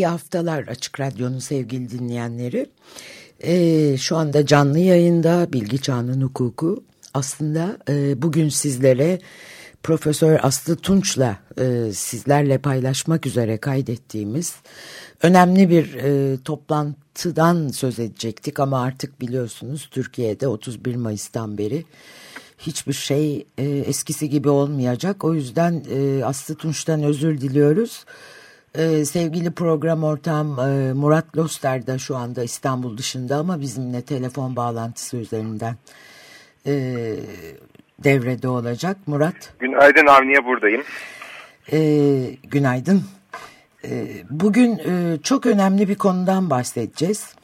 İyi haftalar Açık Radyo'nun sevgili dinleyenleri. Ee, şu anda canlı yayında Bilgi Çağının Hukuku. Aslında e, bugün sizlere Profesör Aslı Tunç'la e, sizlerle paylaşmak üzere kaydettiğimiz önemli bir e, toplantıdan söz edecektik ama artık biliyorsunuz Türkiye'de 31 Mayıs'tan beri hiçbir şey e, eskisi gibi olmayacak. O yüzden e, Aslı Tunç'tan özür diliyoruz. E, sevgili program ortağım e, Murat Loster da şu anda İstanbul dışında ama bizimle telefon bağlantısı üzerinden e, devrede olacak. Murat. Günaydın Avniye buradayım. E, günaydın. E, bugün e, çok önemli bir konudan bahsedeceğiz.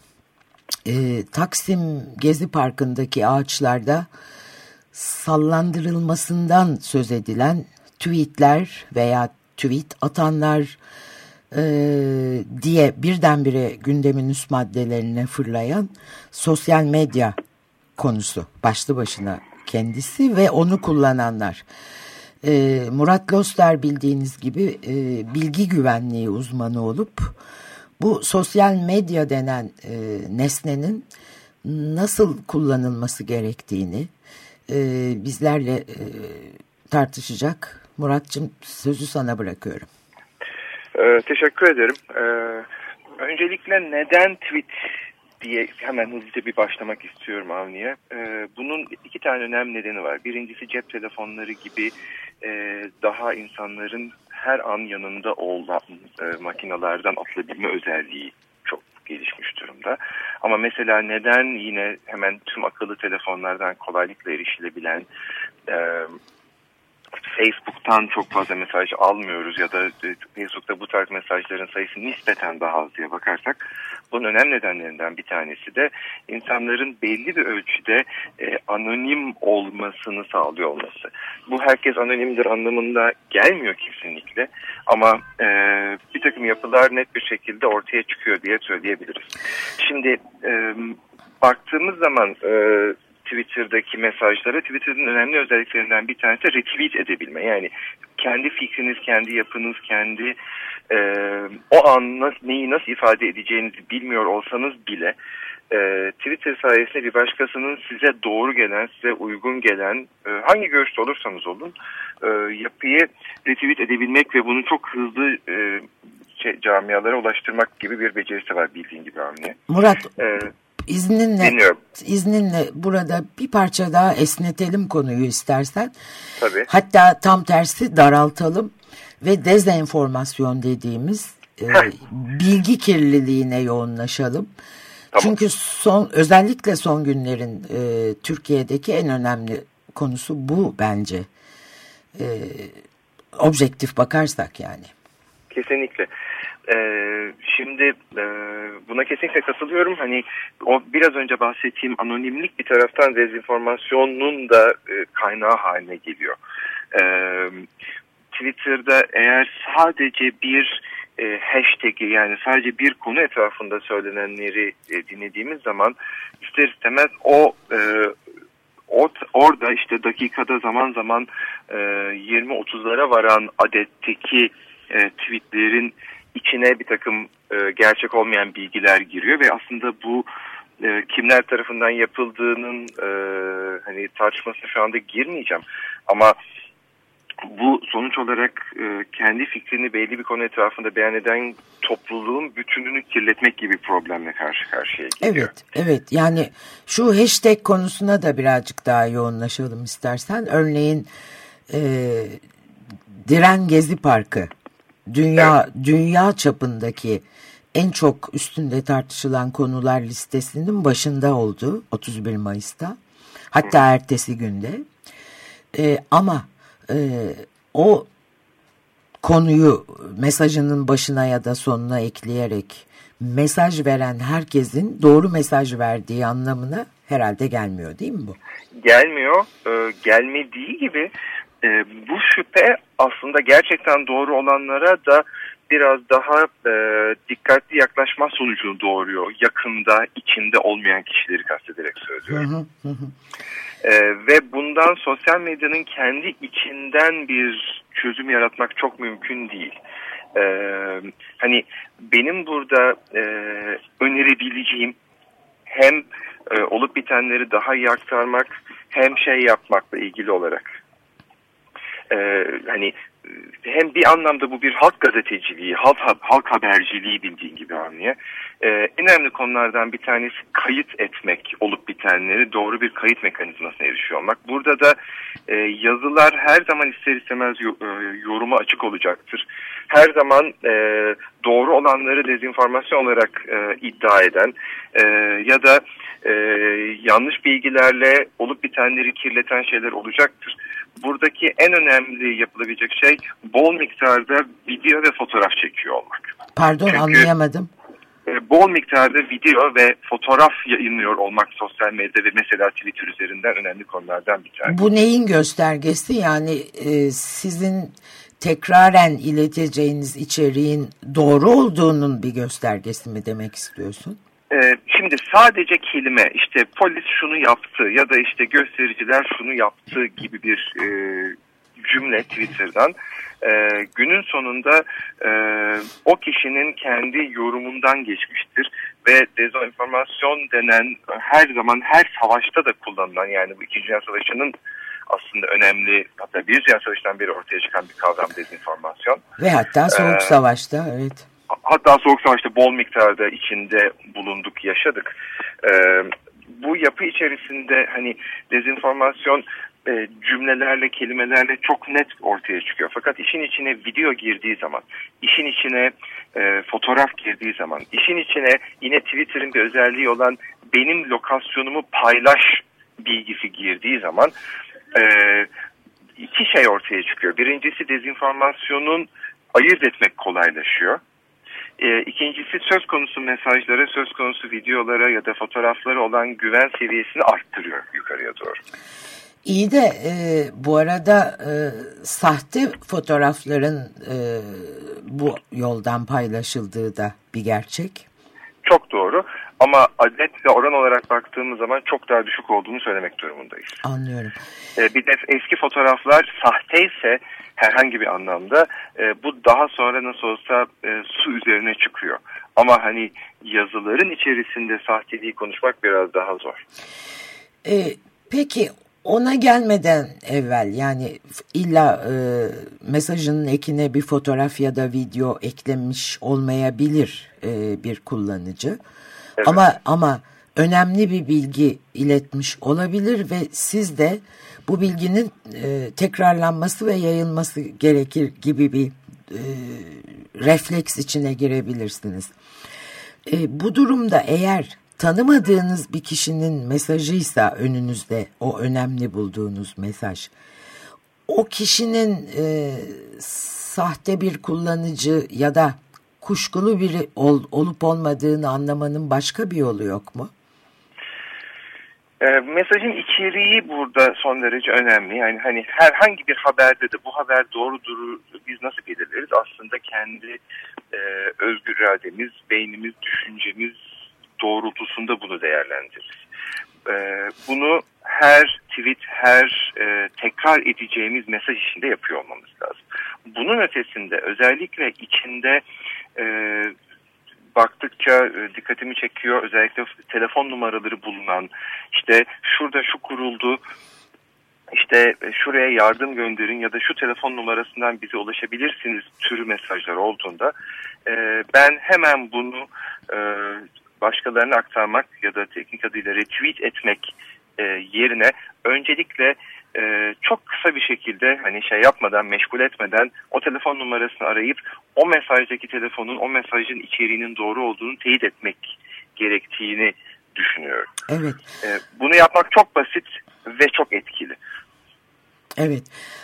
E, Taksim Gezi Parkı'ndaki ağaçlarda sallandırılmasından söz edilen tweetler veya tweet atanlar e, diye birdenbire gündemin üst maddelerine fırlayan sosyal medya konusu başlı başına kendisi ve onu kullananlar. E, Murat Loster bildiğiniz gibi e, bilgi güvenliği uzmanı olup bu sosyal medya denen e, nesnenin nasıl kullanılması gerektiğini e, bizlerle e, tartışacak. Muratçım sözü sana bırakıyorum. Ee, teşekkür ederim. Ee, öncelikle neden tweet diye hemen hızlıca bir başlamak istiyorum Avni'ye. Ee, bunun iki tane önemli nedeni var. Birincisi cep telefonları gibi e, daha insanların her an yanında olan e, makinalardan atılabilme özelliği çok gelişmiş durumda. Ama mesela neden yine hemen tüm akıllı telefonlardan kolaylıkla erişilebilen e, Facebook'tan çok fazla mesaj almıyoruz ya da e, Facebook'ta bu tarz mesajların sayısı nispeten daha az diye bakarsak bunun önemli nedenlerinden bir tanesi de insanların belli bir ölçüde e, anonim olmasını sağlıyor olması. Bu herkes anonimdir anlamında gelmiyor kesinlikle ama e, bir takım yapılar net bir şekilde ortaya çıkıyor diye söyleyebiliriz. Şimdi e, baktığımız zaman e, Twitter'daki mesajlara Twitter'ın önemli özelliklerinden bir tanesi retweet edebilme. Yani kendi fikriniz, kendi yapınız, kendi e, o an nasıl, neyi nasıl ifade edeceğinizi bilmiyor olsanız bile e, Twitter sayesinde bir başkasının size doğru gelen, size uygun gelen e, hangi görüşte olursanız olun e, yapıyı retweet edebilmek ve bunu çok hızlı e, şey, camialara ulaştırmak gibi bir becerisi var bildiğin gibi Avni. Murat, e, İzninle, Dinliyorum. izninle burada bir parça daha esnetelim konuyu istersen. Tabii. Hatta tam tersi daraltalım ve dezenformasyon dediğimiz e, bilgi kirliliğine yoğunlaşalım. Tamam. Çünkü son özellikle son günlerin e, Türkiye'deki en önemli konusu bu bence. E, objektif bakarsak yani. Kesinlikle. Ee, şimdi e, buna kesinlikle katılıyorum. Hani o biraz önce bahsettiğim anonimlik bir taraftan dezinformasyonun da e, kaynağı haline geliyor. Ee, Twitter'da eğer sadece bir e, hashtag'i yani sadece bir konu etrafında söylenenleri e, dinlediğimiz zaman ister istemez o e, Or orada işte dakikada zaman zaman e, 20-30'lara varan adetteki e, tweetlerin içine bir takım e, gerçek olmayan bilgiler giriyor ve aslında bu e, kimler tarafından yapıldığının e, hani tartışmasına şu anda girmeyeceğim ama bu sonuç olarak e, kendi fikrini belli bir konu etrafında beyan eden topluluğun bütününü kirletmek gibi problemle karşı karşıya geliyor. Evet, evet. Yani şu hashtag konusuna da birazcık daha yoğunlaşalım istersen. Örneğin e, Diren Gezi Parkı dünya evet. dünya çapındaki en çok üstünde tartışılan konular listesinin başında oldu 31 Mayıs'ta. Hatta ertesi günde. E, ama e, o konuyu mesajının başına ya da sonuna ekleyerek mesaj veren herkesin doğru mesaj verdiği anlamına herhalde gelmiyor değil mi bu? Gelmiyor. Ee, gelmediği gibi e, bu şüphe aslında gerçekten doğru olanlara da biraz daha e, dikkatli yaklaşma sonucunu doğuruyor. Yakında, içinde olmayan kişileri kastederek söylüyorum. Hı hı hı. E, ve bundan sosyal medyanın kendi içinden bir çözüm yaratmak çok mümkün değil. E, hani benim burada e, önerebileceğim hem e, olup bitenleri daha iyi aktarmak hem şey yapmakla ilgili olarak e, hani hem bir anlamda bu bir halk gazeteciliği, halk, halk haberciliği bildiğin gibi anlıyor. Ee, en önemli konulardan bir tanesi kayıt etmek olup bitenleri doğru bir kayıt mekanizmasına erişiyor olmak. Burada da e, yazılar her zaman ister istemez e, yoruma açık olacaktır. Her zaman e, doğru olanları dezenformasyon olarak e, iddia eden e, ya da e, yanlış bilgilerle olup bitenleri kirleten şeyler olacaktır buradaki en önemli yapılabilecek şey bol miktarda video ve fotoğraf çekiyor olmak. Pardon Çünkü, anlayamadım. E, bol miktarda video ve fotoğraf yayınlıyor olmak sosyal medyada ve mesela Twitter üzerinden önemli konulardan bir tanesi. Bu neyin göstergesi? Yani e, sizin tekraren ileteceğiniz içeriğin doğru olduğunun bir göstergesi mi demek istiyorsun? Ee, şimdi sadece kelime işte polis şunu yaptı ya da işte göstericiler şunu yaptı gibi bir e, cümle Twitter'dan e, günün sonunda e, o kişinin kendi yorumundan geçmiştir ve dezenformasyon denen her zaman her savaşta da kullanılan yani bu İkinci Dünya Savaşı'nın aslında önemli hatta bir Dünya Savaşı'ndan beri ortaya çıkan bir kavram dezenformasyon. Ve hatta Soğuk ee, Savaş'ta evet hatta Soğuk Savaş'ta bol miktarda içinde bulunduk, yaşadık. E, bu yapı içerisinde hani dezenformasyon e, cümlelerle, kelimelerle çok net ortaya çıkıyor. Fakat işin içine video girdiği zaman, işin içine e, fotoğraf girdiği zaman, işin içine yine Twitter'ın bir özelliği olan benim lokasyonumu paylaş bilgisi girdiği zaman e, iki şey ortaya çıkıyor. Birincisi dezenformasyonun ayırt etmek kolaylaşıyor. E, ikincisi söz konusu mesajlara, söz konusu videolara ya da fotoğraflara olan güven seviyesini arttırıyor yukarıya doğru. İyi de e, bu arada e, sahte fotoğrafların e, bu yoldan paylaşıldığı da bir gerçek. Çok doğru ama adet ve oran olarak baktığımız zaman çok daha düşük olduğunu söylemek durumundayız. Anlıyorum. E, bir de eski fotoğraflar sahteyse herhangi bir anlamda e, bu daha sonra nasıl olsa e, su üzerine çıkıyor. Ama hani yazıların içerisinde sahteliği konuşmak biraz daha zor. E, peki ona gelmeden evvel yani illa e, mesajının ekine bir fotoğraf ya da video eklemiş olmayabilir e, bir kullanıcı. Evet. Ama ama önemli bir bilgi iletmiş olabilir ve siz de bu bilginin e, tekrarlanması ve yayılması gerekir gibi bir e, refleks içine girebilirsiniz. E, bu durumda eğer tanımadığınız bir kişinin mesajıysa önünüzde o önemli bulduğunuz mesaj, o kişinin e, sahte bir kullanıcı ya da kuşkulu biri ol, olup olmadığını anlamanın başka bir yolu yok mu? E, mesajın içeriği burada son derece önemli. Yani hani herhangi bir haberde de bu haber doğrudur biz nasıl belirleriz? Aslında kendi e, özgür irademiz, beynimiz, düşüncemiz doğrultusunda bunu değerlendiririz. E, bunu her tweet, her e, tekrar edeceğimiz mesaj içinde yapıyor olmamız lazım. Bunun ötesinde özellikle içinde e, baktıkça e, dikkatimi çekiyor. Özellikle telefon numaraları bulunan işte şurada şu kuruldu işte şuraya yardım gönderin ya da şu telefon numarasından bize ulaşabilirsiniz türü mesajlar olduğunda e, ben hemen bunu e, başkalarına aktarmak ya da teknik adıyla retweet etmek e, yerine öncelikle e, çok kısa bir şekilde hani şey yapmadan meşgul etmeden o telefon numarasını arayıp o mesajdaki telefonun o mesajın içeriğinin doğru olduğunu teyit etmek gerektiğini düşünüyorum. Evet. E, bunu yapmak çok basit ve çok etkili. Evet.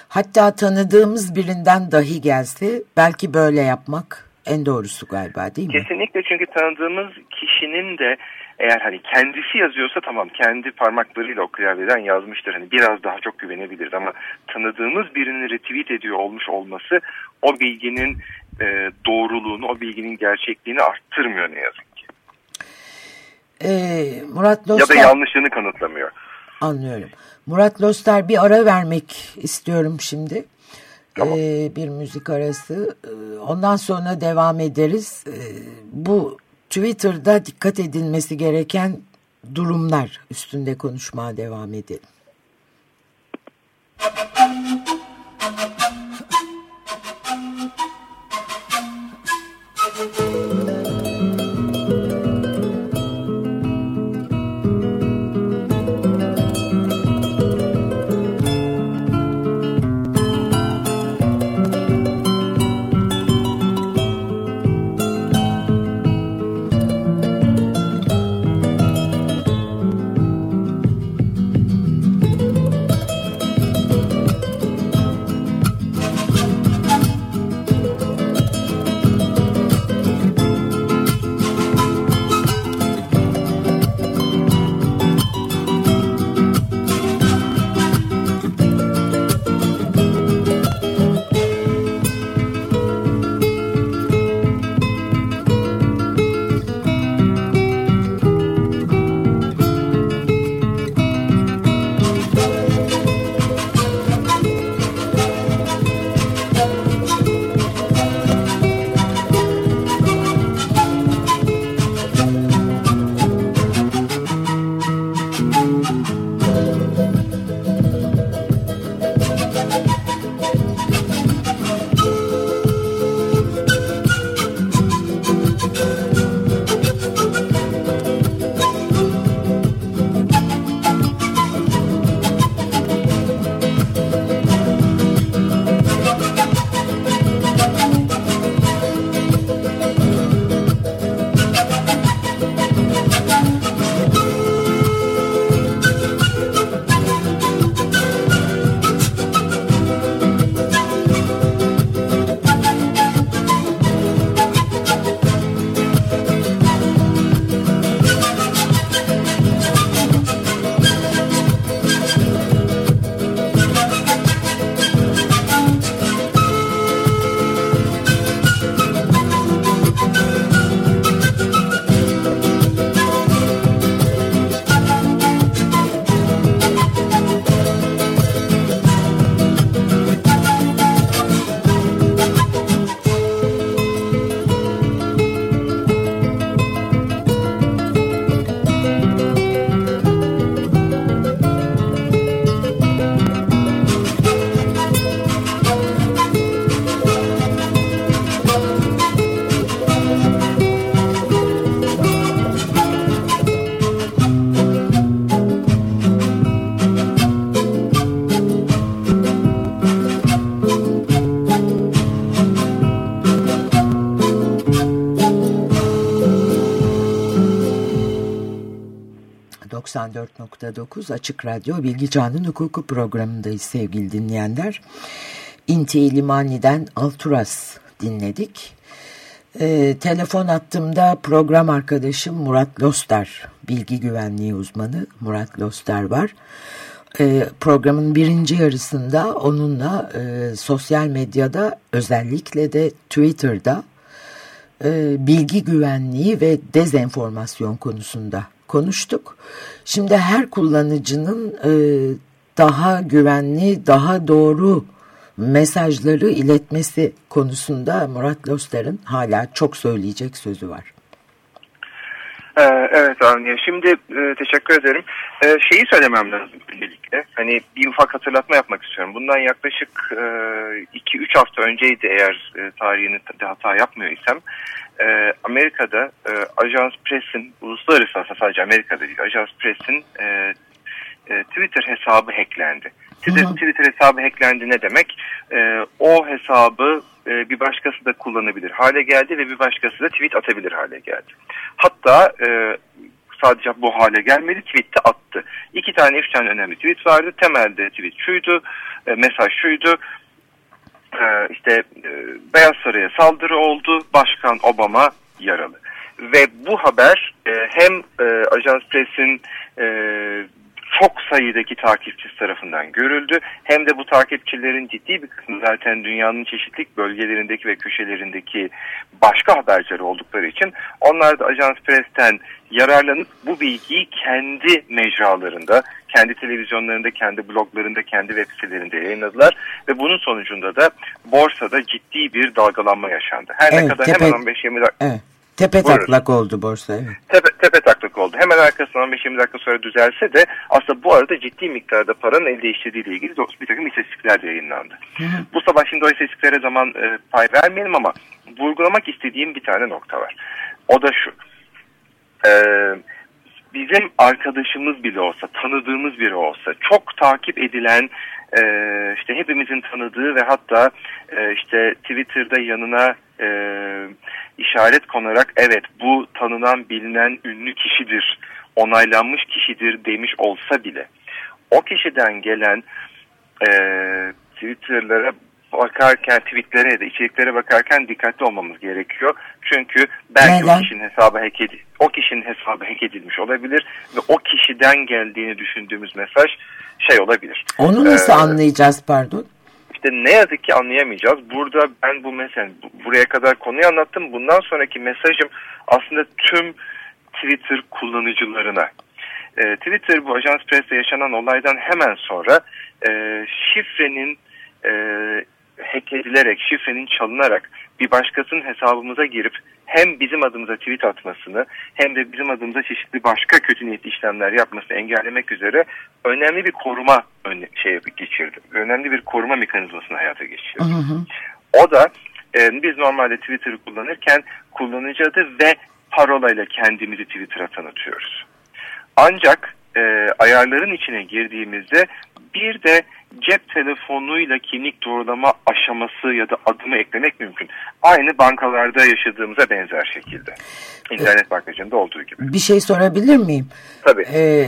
Hatta tanıdığımız birinden dahi gelse belki böyle yapmak en doğrusu galiba değil mi? Kesinlikle çünkü tanıdığımız kişinin de eğer hani kendisi yazıyorsa tamam kendi parmaklarıyla o klavyeden yazmıştır. Hani biraz daha çok güvenebiliriz ama tanıdığımız birini retweet ediyor olmuş olması o bilginin e, doğruluğunu, o bilginin gerçekliğini arttırmıyor ne yazık ki. Ee, Murat Loster... Ya da yanlışlığını kanıtlamıyor. Anlıyorum. Murat Loster bir ara vermek istiyorum şimdi. Tamam. Ee, bir müzik arası. Ee, ondan sonra devam ederiz. Ee, bu Twitter'da dikkat edilmesi gereken durumlar üstünde konuşmaya devam edelim. ...94.9 Açık Radyo Bilgi Çağının Hukuku programındayız sevgili dinleyenler. İnti Limani'den Alturas dinledik. Ee, telefon attığımda program arkadaşım Murat Loster, bilgi güvenliği uzmanı Murat Loster var. Ee, programın birinci yarısında onunla e, sosyal medyada özellikle de Twitter'da e, bilgi güvenliği ve dezenformasyon konusunda konuştuk. Şimdi her kullanıcının e, daha güvenli, daha doğru mesajları iletmesi konusunda Murat Loster'ın hala çok söyleyecek sözü var. Ee, evet Avniye. Şimdi e, teşekkür ederim. Ee, şeyi söylemem lazım öncelikle. Hani bir ufak hatırlatma yapmak istiyorum. Bundan yaklaşık 2-3 e, hafta önceydi eğer e, tarihini hata yapmıyor isem. E, Amerika'da e, Ajans Press'in, uluslararası aslında sadece Amerika'da değil, Ajans Press'in e, e, Twitter hesabı hacklendi. Twitter, Twitter hesabı hacklendi ne demek? E, o hesabı e, bir başkası da kullanabilir hale geldi ve bir başkası da tweet atabilir hale geldi. Hatta e, sadece bu hale gelmedi tweet de attı. İki tane üç tane önemli tweet vardı. Temelde tweet şuydu, e, mesaj şuydu. E, işte e, Beyaz Saray'a saldırı oldu, Başkan Obama yaralı. Ve bu haber e, hem Ajans Press'in çok sayıdaki takipçisi tarafından görüldü. Hem de bu takipçilerin ciddi bir kısmı zaten dünyanın çeşitli bölgelerindeki ve köşelerindeki başka habercileri oldukları için onlar da Ajans Press'ten yararlanıp bu bilgiyi kendi mecralarında, kendi televizyonlarında, kendi bloglarında, kendi web sitelerinde yayınladılar ve bunun sonucunda da borsada ciddi bir dalgalanma yaşandı. Her Evet, ne kadar tepe- hemen 15-20 dakika Evet. Tepe Buyurun. taklak oldu borsa. Evet. tepe, tepe taklak oldu. Hemen arkasından 15-20 dakika sonra düzelse de aslında bu arada ciddi miktarda paranın el değiştirdiği ile ilgili bir takım istatistikler de yayınlandı. Bu sabah şimdi o istatistiklere zaman e, pay vermeyelim ama vurgulamak istediğim bir tane nokta var. O da şu. E, bizim arkadaşımız bile olsa, tanıdığımız biri olsa, çok takip edilen, e, işte hepimizin tanıdığı ve hatta e, işte Twitter'da yanına e, işaret konarak evet bu tanınan bilinen ünlü kişidir, onaylanmış kişidir demiş olsa bile. O kişiden gelen e, Twitter'lara bakarken, tweetlere ya da içeriklere bakarken dikkatli olmamız gerekiyor. Çünkü belki Neden? o kişinin hesabı hack o kişinin hesabı hack edilmiş olabilir ve o kişiden geldiğini düşündüğümüz mesaj şey olabilir. Onu nasıl Ee, anlayacağız pardon? İşte ne yazık ki anlayamayacağız. Burada ben bu mesela bu- buraya kadar konuyu anlattım. Bundan sonraki mesajım aslında tüm Twitter kullanıcılarına. Ee, Twitter bu Ajans Press'te yaşanan olaydan hemen sonra e, şifrenin e, hackedilerek, şifrenin çalınarak bir başkasının hesabımıza girip hem bizim adımıza tweet atmasını hem de bizim adımıza çeşitli başka kötü niyetli işlemler yapmasını engellemek üzere önemli bir koruma şey geçirdi. Önemli bir koruma mekanizmasını hayata geçirdi. Hı hı. O da e, biz normalde Twitter'ı kullanırken kullanıcı adı ve parolayla kendimizi Twitter'a tanıtıyoruz. Ancak e, ayarların içine girdiğimizde bir de cep telefonuyla kimlik doğrulama aşaması ya da adımı eklemek mümkün. Aynı bankalarda yaşadığımıza benzer şekilde. İnternet bankacında olduğu gibi. Bir şey sorabilir miyim? Tabii. Ee,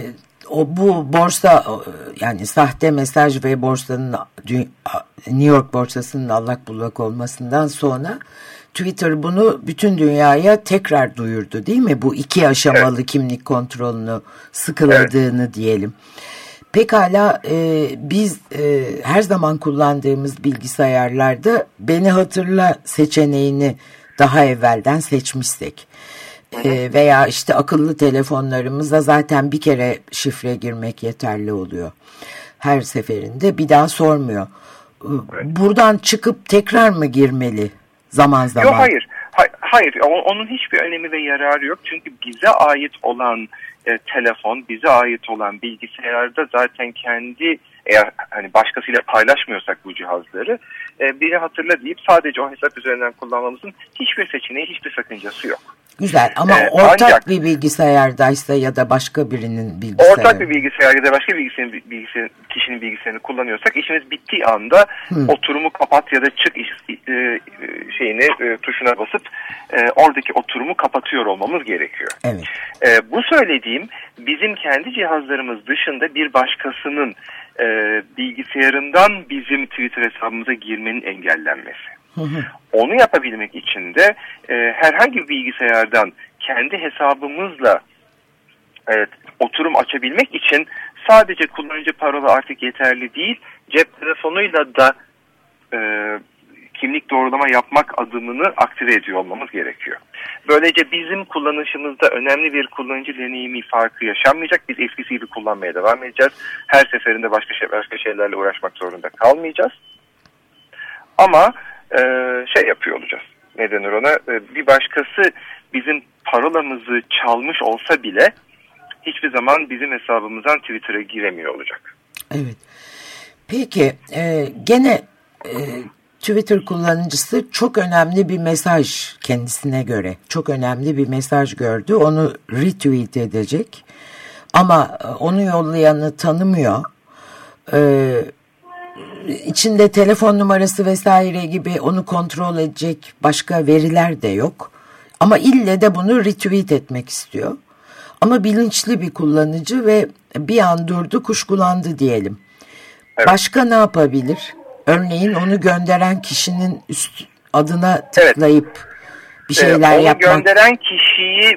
o bu borsa o, yani sahte mesaj ve borsanın New York borsasının allak bullak olmasından sonra Twitter bunu bütün dünyaya tekrar duyurdu değil mi? Bu iki aşamalı kimlik kontrolünü sıkıladığını diyelim. Pekala e, biz e, her zaman kullandığımız bilgisayarlarda beni hatırla seçeneğini daha evvelden seçmişsek e, veya işte akıllı telefonlarımıza zaten bir kere şifre girmek yeterli oluyor. Her seferinde bir daha sormuyor. E, Buradan çıkıp tekrar mı girmeli zaman zaman? Yok hayır. Ha- Hayır, onun hiçbir önemi ve yararı yok. Çünkü bize ait olan e, telefon, bize ait olan bilgisayarda zaten kendi eğer hani başkasıyla paylaşmıyorsak bu cihazları e, biri hatırla deyip sadece o hesap üzerinden kullanmamızın hiçbir seçeneği, hiçbir sakıncası yok. Güzel ama Ee, ortak ancak- bir bilgisayardaysa ya da başka birinin bilgisayarı. Ortak bir bilgisayar ya da başka bilgisayarın, bilgisayar, kişinin bilgisayarını kullanıyorsak işimiz bittiği anda oturumu kapat ya da çık iş- e, e, şeyini e, tuşuna basıp e, oradaki oturumu kapatıyor olmamız gerekiyor. Evet. E, bu söylediğim bizim kendi cihazlarımız dışında bir başkasının e, bilgisayarından bizim Twitter hesabımıza girmenin engellenmesi. Onu yapabilmek için de e, herhangi bir bilgisayardan kendi hesabımızla evet, oturum açabilmek için sadece kullanıcı parola artık yeterli değil. Cep telefonuyla da e, kimlik doğrulama yapmak adımını aktive ediyor olmamız gerekiyor. Böylece bizim kullanışımızda önemli bir kullanıcı deneyimi farkı yaşanmayacak. Biz eskisi gibi kullanmaya devam edeceğiz. Her seferinde başka şey, başka şeylerle uğraşmak zorunda kalmayacağız. Ama e, şey yapıyor olacağız. Ne denir ona? E, bir başkası bizim parolamızı çalmış olsa bile hiçbir zaman bizim hesabımızdan Twitter'a giremiyor olacak. Evet. Peki e, gene Twitter kullanıcısı çok önemli bir mesaj kendisine göre. Çok önemli bir mesaj gördü. Onu retweet edecek. Ama onu yollayanı tanımıyor. E, içinde telefon numarası vesaire gibi onu kontrol edecek başka veriler de yok. Ama ille de bunu retweet etmek istiyor. Ama bilinçli bir kullanıcı ve bir an durdu kuşkulandı diyelim. Evet. Başka ne yapabilir? örneğin onu gönderen kişinin üst adına tıklayıp evet. bir şeyler ee, onu yapmak. Gönderen kişiyi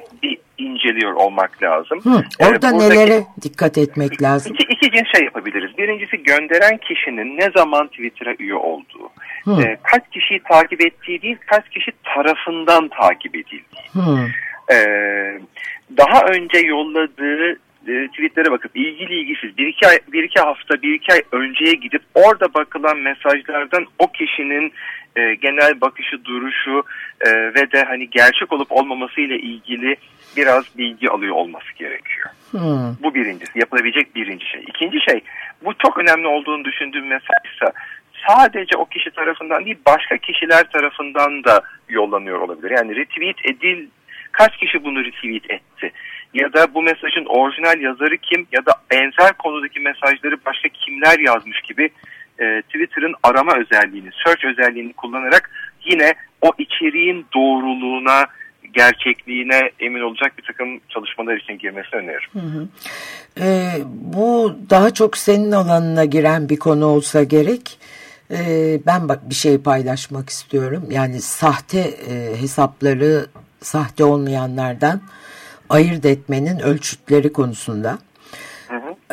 inceliyor olmak lazım. Hı, orada ee, nelere dikkat etmek lazım? İki, iki cins şey yapabiliriz. Birincisi gönderen kişinin ne zaman Twitter'a üye olduğu. Ee, kaç kişiyi takip ettiği değil, kaç kişi tarafından takip edildiği. Ee, daha önce yolladığı e, tweetlere bakıp ilgili ilgisiz bir iki, ay, bir iki hafta bir iki ay önceye gidip orada bakılan mesajlardan o kişinin e, genel bakışı duruşu e, ve de hani gerçek olup olmaması ile ilgili biraz bilgi alıyor olması gerekiyor. Hmm. Bu birincisi yapılabilecek birinci şey. İkinci şey bu çok önemli olduğunu düşündüğüm mesajsa sadece o kişi tarafından değil başka kişiler tarafından da yollanıyor olabilir. Yani retweet edil kaç kişi bunu retweet etti? Ya da bu mesajın orijinal yazarı kim ya da benzer konudaki mesajları başka kimler yazmış gibi e, Twitter'ın arama özelliğini, search özelliğini kullanarak yine o içeriğin doğruluğuna, gerçekliğine emin olacak bir takım çalışmalar için girmesini öneririm. Hı hı. Ee, bu daha çok senin alanına giren bir konu olsa gerek. Ee, ben bak bir şey paylaşmak istiyorum. Yani sahte e, hesapları sahte olmayanlardan ayırt etmenin ölçütleri konusunda.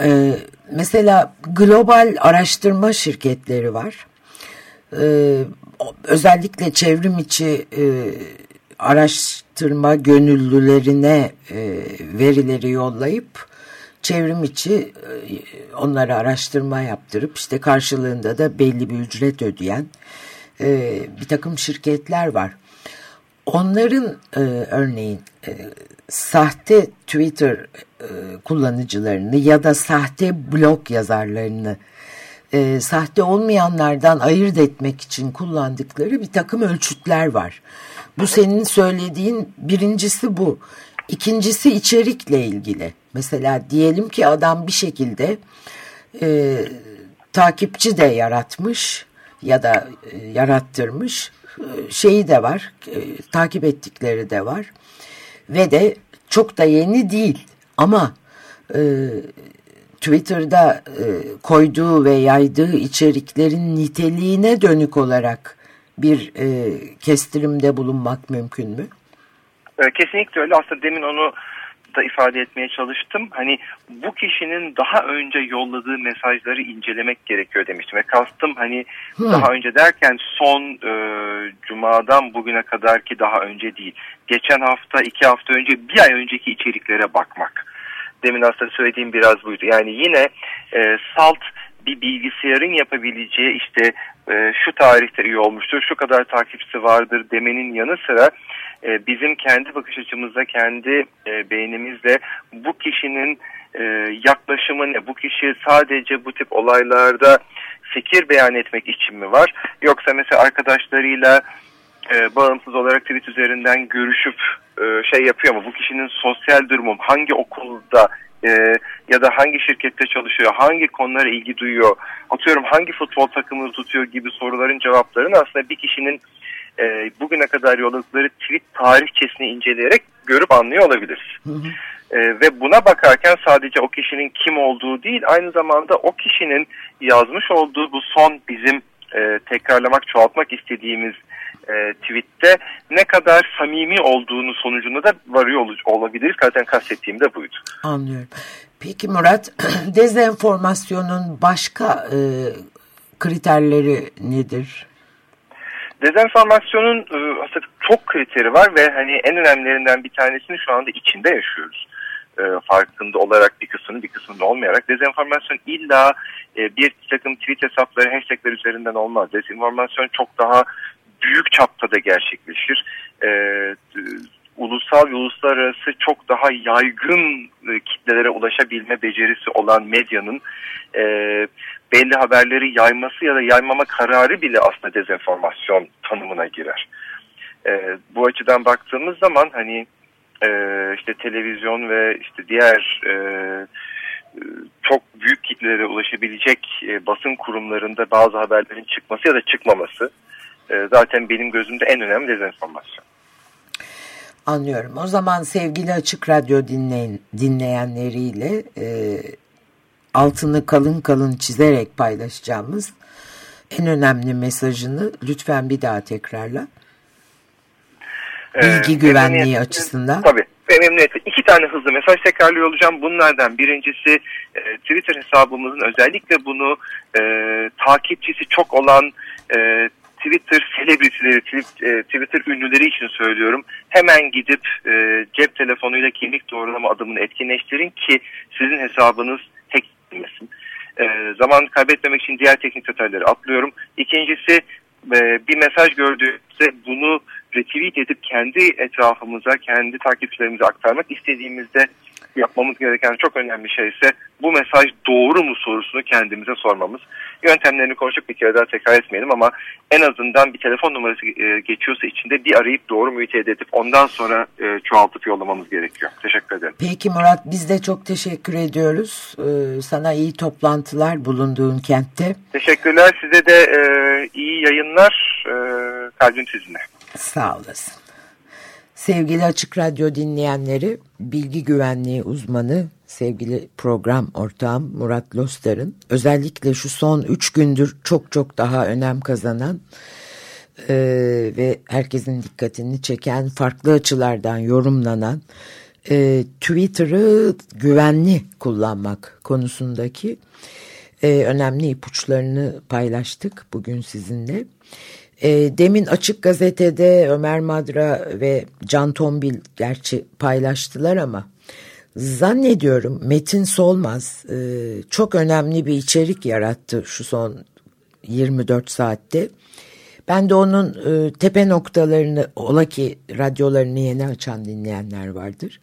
Ee, mesela global araştırma şirketleri var. Ee, özellikle çevrim içi e, araştırma gönüllülerine e, verileri yollayıp çevrim içi e, onlara araştırma yaptırıp işte karşılığında da belli bir ücret ödeyen e, bir takım şirketler var. Onların e, örneğin e, sahte Twitter e, kullanıcılarını ya da sahte blog yazarlarını e, sahte olmayanlardan ayırt etmek için kullandıkları bir takım ölçütler var. Bu senin söylediğin birincisi bu. İkincisi içerikle ilgili. Mesela diyelim ki adam bir şekilde e, takipçi de yaratmış ya da e, yarattırmış e, şeyi de var, e, takip ettikleri de var ve de çok da yeni değil ama e, Twitter'da e, koyduğu ve yaydığı içeriklerin niteliğine dönük olarak bir e, kestirimde bulunmak mümkün mü? E, kesinlikle öyle. Aslında demin onu da ifade etmeye çalıştım. Hani bu kişinin daha önce yolladığı mesajları incelemek gerekiyor demiştim. Ve kastım hani hmm. daha önce derken son e, cumadan bugüne kadar ki daha önce değil. Geçen hafta, iki hafta önce, bir ay önceki içeriklere bakmak. Demin aslında söylediğim biraz buydu. Yani yine e, salt bir bilgisayarın yapabileceği işte e, şu tarihte üye olmuştur, şu kadar takipçisi vardır demenin yanı sıra e, bizim kendi bakış açımızda, kendi e, beynimizle bu kişinin e, yaklaşımı ne? Bu kişi sadece bu tip olaylarda fikir beyan etmek için mi var? Yoksa mesela arkadaşlarıyla e, bağımsız olarak tweet üzerinden görüşüp e, şey yapıyor mu? Bu kişinin sosyal durumu hangi okulda ya da hangi şirkette çalışıyor, hangi konulara ilgi duyuyor, atıyorum hangi futbol takımını tutuyor gibi soruların cevaplarını aslında bir kişinin e, bugüne kadar yolladıkları tweet tarihçesini inceleyerek görüp anlıyor olabiliriz. E, ve buna bakarken sadece o kişinin kim olduğu değil aynı zamanda o kişinin yazmış olduğu bu son bizim e, tekrarlamak, çoğaltmak istediğimiz e, tweette ne kadar samimi olduğunu sonucunda da varıyor olabilir. Zaten kastettiğim de buydu. Anlıyorum. Peki Murat, dezenformasyonun başka e, kriterleri nedir? Dezenformasyonun e, aslında çok kriteri var ve hani en önemlilerinden bir tanesini şu anda içinde yaşıyoruz. E, farkında olarak bir kısmını bir kısmında olmayarak. Dezenformasyon illa e, bir takım tweet hesapları, hashtagler üzerinden olmaz. Dezenformasyon çok daha büyük çapta da gerçekleşir. E, ulusal ve uluslararası çok daha yaygın e, kitlelere ulaşabilme becerisi olan medyanın e, belli haberleri yayması ya da yaymama kararı bile aslında dezenformasyon tanımına girer. E, bu açıdan baktığımız zaman hani e, işte televizyon ve işte diğer e, çok büyük kitlelere ulaşabilecek e, basın kurumlarında bazı haberlerin çıkması ya da çıkmaması e, zaten benim gözümde en önemli dezenformasyon. Anlıyorum. O zaman sevgili Açık Radyo dinleyin, dinleyenleriyle e, altını kalın kalın çizerek paylaşacağımız en önemli mesajını lütfen bir daha tekrarla. Bilgi ee, güvenliği açısından. Tabii. Memnuniyetle. iki tane hızlı mesaj tekrarlıyor olacağım. Bunlardan birincisi e, Twitter hesabımızın özellikle bunu e, takipçisi çok olan e, Twitter selebritileri, e, Twitter ünlüleri için söylüyorum. Hemen gidip e, cep telefonuyla kimlik doğrulama adımını etkinleştirin ki sizin hesabınız hack edilmesin. E, zaman kaybetmemek için diğer teknik detayları atlıyorum. İkincisi e, bir mesaj gördüğünüzde bunu retweet edip kendi etrafımıza, kendi takipçilerimize aktarmak istediğimizde yapmamız gereken çok önemli şey ise bu mesaj doğru mu sorusunu kendimize sormamız. Yöntemlerini konuşup bir kere daha tekrar etmeyelim ama en azından bir telefon numarası e, geçiyorsa içinde bir arayıp doğru mu teyit edip ondan sonra e, çoğaltıp yollamamız gerekiyor. Teşekkür ederim. Peki Murat biz de çok teşekkür ediyoruz. Ee, sana iyi toplantılar bulunduğun kentte. Teşekkürler size de e, iyi yayınlar. E, kalbim sizinle. Sağ olasın. Sevgili Açık Radyo dinleyenleri, bilgi güvenliği uzmanı, sevgili program ortağım Murat Lostar'ın özellikle şu son üç gündür çok çok daha önem kazanan e, ve herkesin dikkatini çeken farklı açılardan yorumlanan e, Twitter'ı güvenli kullanmak konusundaki e, önemli ipuçlarını paylaştık bugün sizinle. E, demin Açık Gazete'de Ömer Madra ve Can Tombil gerçi paylaştılar ama zannediyorum Metin Solmaz e, çok önemli bir içerik yarattı şu son 24 saatte. Ben de onun e, tepe noktalarını, ola ki radyolarını yeni açan dinleyenler vardır.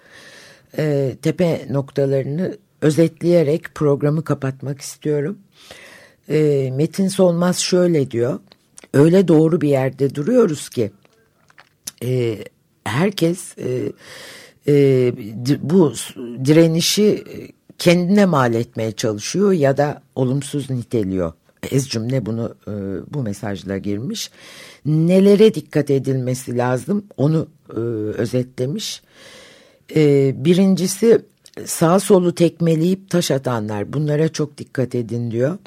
E, tepe noktalarını özetleyerek programı kapatmak istiyorum. E, Metin Solmaz şöyle diyor öyle doğru bir yerde duruyoruz ki e, herkes e, e, bu direnişi kendine mal etmeye çalışıyor ya da olumsuz niteliyor. Ez cümle bunu e, bu mesajla girmiş. Nelere dikkat edilmesi lazım onu e, özetlemiş. E, birincisi sağ solu tekmeleyip taş atanlar bunlara çok dikkat edin diyor.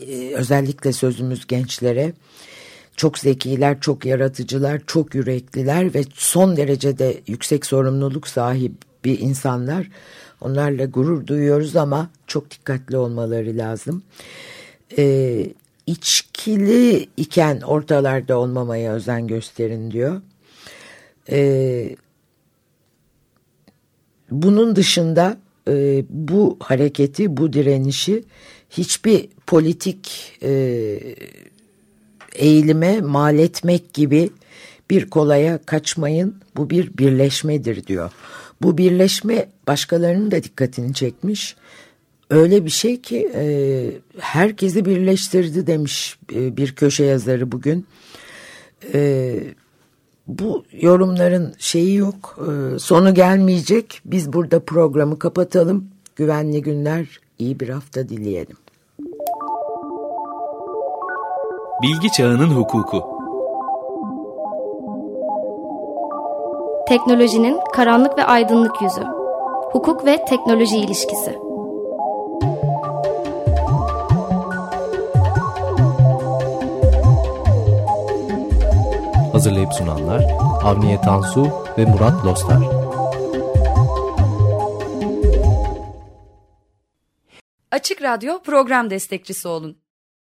Ee, özellikle sözümüz gençlere çok zekiler, çok yaratıcılar, çok yürekliler ve son derecede yüksek sorumluluk sahibi insanlar. Onlarla gurur duyuyoruz ama çok dikkatli olmaları lazım. Ee, içkili iken ortalarda olmamaya özen gösterin diyor. Ee, bunun dışında e, bu hareketi, bu direnişi hiçbir politik e, eğilime mal etmek gibi bir kolaya kaçmayın. Bu bir birleşmedir diyor. Bu birleşme başkalarının da dikkatini çekmiş. Öyle bir şey ki e, herkesi birleştirdi demiş e, bir köşe yazarı bugün. E, bu yorumların şeyi yok, e, sonu gelmeyecek. Biz burada programı kapatalım. Güvenli günler, iyi bir hafta dileyelim. Bilgi Çağının Hukuku Teknolojinin karanlık ve aydınlık yüzü. Hukuk ve teknoloji ilişkisi. Hazırlayıp sunanlar Avniye Tansu ve Murat Lostar. Açık Radyo program destekçisi olun.